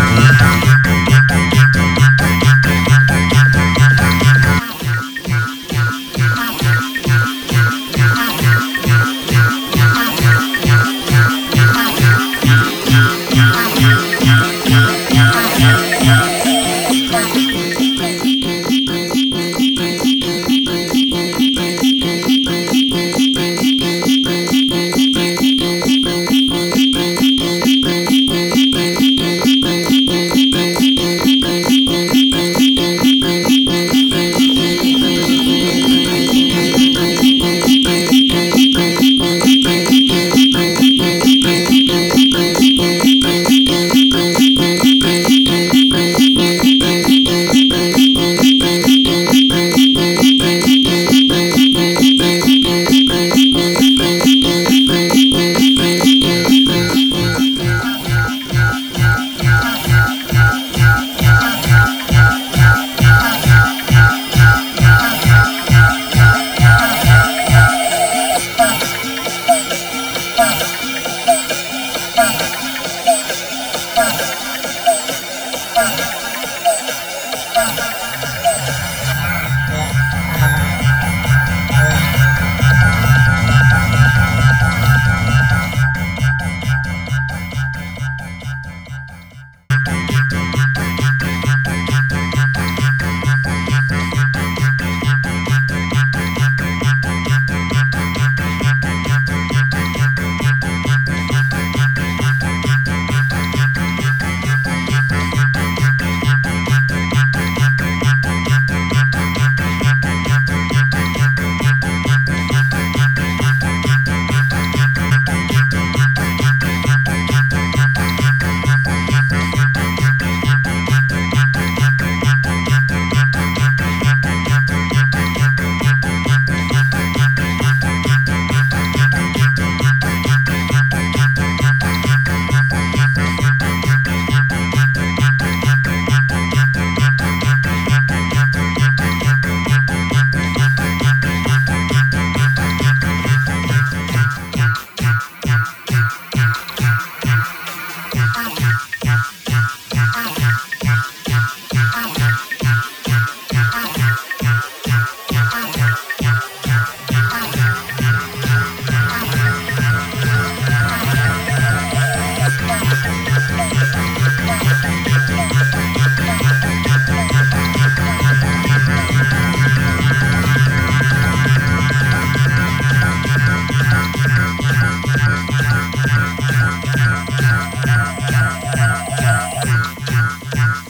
Yeah. Yeah.